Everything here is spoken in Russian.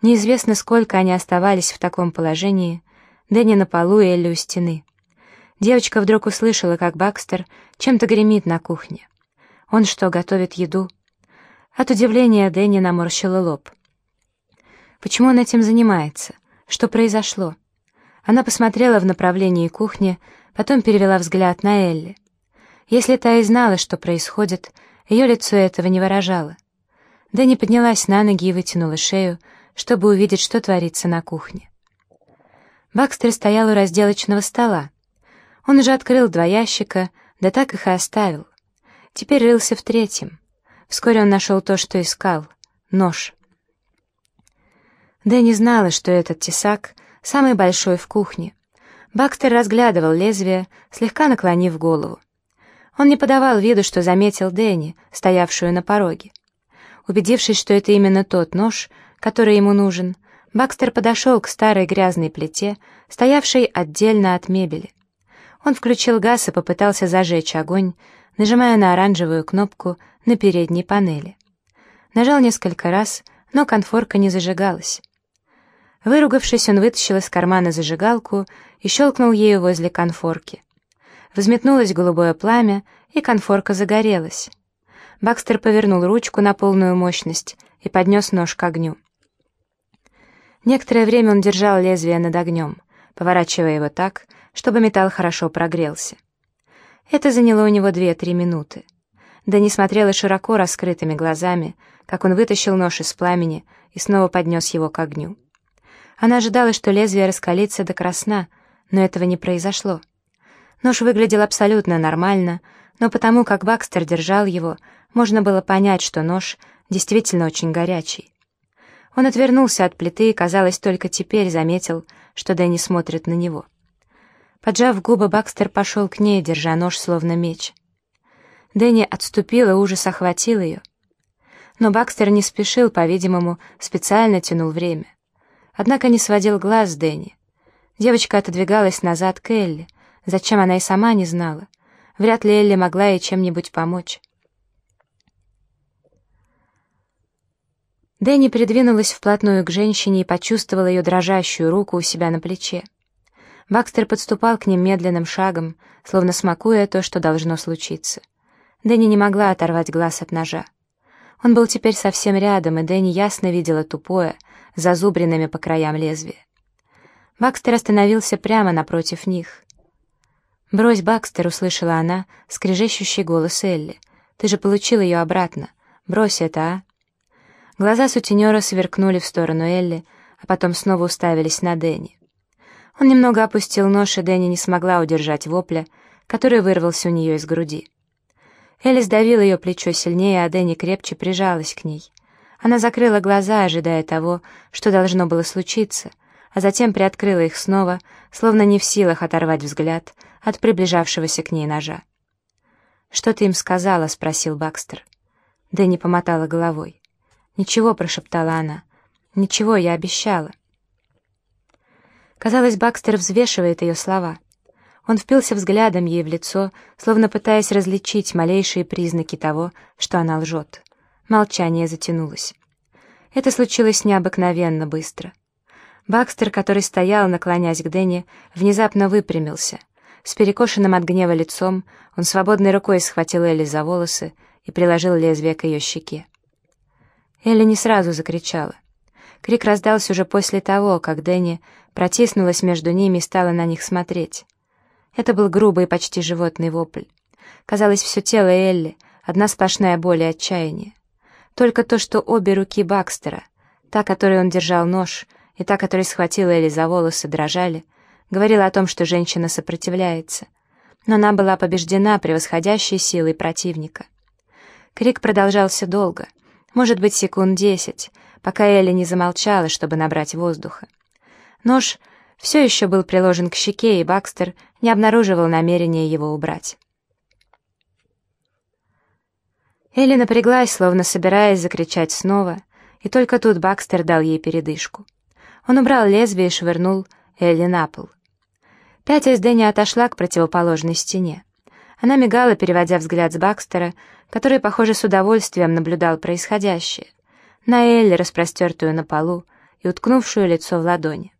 Неизвестно, сколько они оставались в таком положении, Дэнни на полу и Элли у стены. Девочка вдруг услышала, как Бакстер чем-то гремит на кухне. Он что, готовит еду? От удивления Дэнни наморщила лоб. Почему он этим занимается? Что произошло? Она посмотрела в направлении кухни, потом перевела взгляд на Элли. Если та и знала, что происходит, ее лицо этого не выражало. Дэнни поднялась на ноги и вытянула шею, чтобы увидеть, что творится на кухне. Бакстер стоял у разделочного стола. Он уже открыл два ящика, да так их и оставил. Теперь рылся в третьем. Вскоре он нашел то, что искал — нож. Дэнни знала, что этот тесак самый большой в кухне. Бакстер разглядывал лезвие, слегка наклонив голову. Он не подавал виду, что заметил Дэнни, стоявшую на пороге. Убедившись, что это именно тот нож, который ему нужен, Бакстер подошел к старой грязной плите, стоявшей отдельно от мебели. Он включил газ и попытался зажечь огонь, нажимая на оранжевую кнопку на передней панели. Нажал несколько раз, но конфорка не зажигалась. Выругавшись, он вытащил из кармана зажигалку и щелкнул ею возле конфорки. Взметнулось голубое пламя, и конфорка загорелась. Бакстер повернул ручку на полную мощность и поднес нож к огню. Некоторое время он держал лезвие над огнем, поворачивая его так, чтобы металл хорошо прогрелся. Это заняло у него две-три минуты. Дани смотрела широко раскрытыми глазами, как он вытащил нож из пламени и снова поднес его к огню. Она ожидала, что лезвие раскалится до красна, но этого не произошло. Нож выглядел абсолютно нормально, но потому как Бакстер держал его, можно было понять, что нож действительно очень горячий. Он отвернулся от плиты и, казалось, только теперь заметил, что Дэнни смотрит на него. Поджав губы, Бакстер пошел к ней, держа нож словно меч. Дэнни отступила, ужас охватил ее. Но Бакстер не спешил, по-видимому, специально тянул время. Однако не сводил глаз Дэнни. Девочка отодвигалась назад к Элли. Зачем она и сама не знала. Вряд ли Элли могла ей чем-нибудь помочь. Дэнни придвинулась вплотную к женщине и почувствовала ее дрожащую руку у себя на плече. Бакстер подступал к ним медленным шагом, словно смакуя то, что должно случиться. Дэнни не могла оторвать глаз от ножа. Он был теперь совсем рядом, и Дэнни ясно видела тупое, зазубренными по краям лезвия. Бакстер остановился прямо напротив них. «Брось, Бакстер», — услышала она, скрежещущий голос Элли. «Ты же получил ее обратно. Брось это, а?» Глаза сутенера сверкнули в сторону Элли, а потом снова уставились на Дэнни. Он немного опустил нож, и Дэнни не смогла удержать вопля, который вырвался у нее из груди. Элли сдавила ее плечо сильнее, а Дэнни крепче прижалась к ней. Она закрыла глаза, ожидая того, что должно было случиться, а затем приоткрыла их снова, словно не в силах оторвать взгляд от приближавшегося к ней ножа. «Что ты им сказала?» — спросил Бакстер. Дэнни помотала головой. «Ничего», — прошептала она. «Ничего, я обещала». Казалось, Бакстер взвешивает ее слова. Он впился взглядом ей в лицо, словно пытаясь различить малейшие признаки того, что она лжет. Молчание затянулось. Это случилось необыкновенно быстро. Бакстер, который стоял, наклонясь к Дэнни, внезапно выпрямился. С перекошенным от гнева лицом он свободной рукой схватил Элли за волосы и приложил лезвие к ее щеке. Элли не сразу закричала. Крик раздался уже после того, как Дэнни протиснулась между ними и стала на них смотреть. Это был грубый, почти животный вопль. Казалось, все тело Элли — одна сплошная боль и отчаяние. Только то, что обе руки Бакстера, та, которой он держал нож, и та, которая схватила Элли за волосы, дрожали, говорила о том, что женщина сопротивляется. Но она была побеждена превосходящей силой противника. Крик продолжался долго — может быть, секунд десять, пока Элли не замолчала, чтобы набрать воздуха. Нож все еще был приложен к щеке, и Бакстер не обнаруживал намерения его убрать. Элли напряглась, словно собираясь закричать снова, и только тут Бакстер дал ей передышку. Он убрал лезвие и швырнул Элли на пол. Пятясь, Дэнни отошла к противоположной стене. Она мигала, переводя взгляд с Бакстера, который, похоже, с удовольствием наблюдал происходящее, на Элли, распростертую на полу, и уткнувшую лицо в ладони.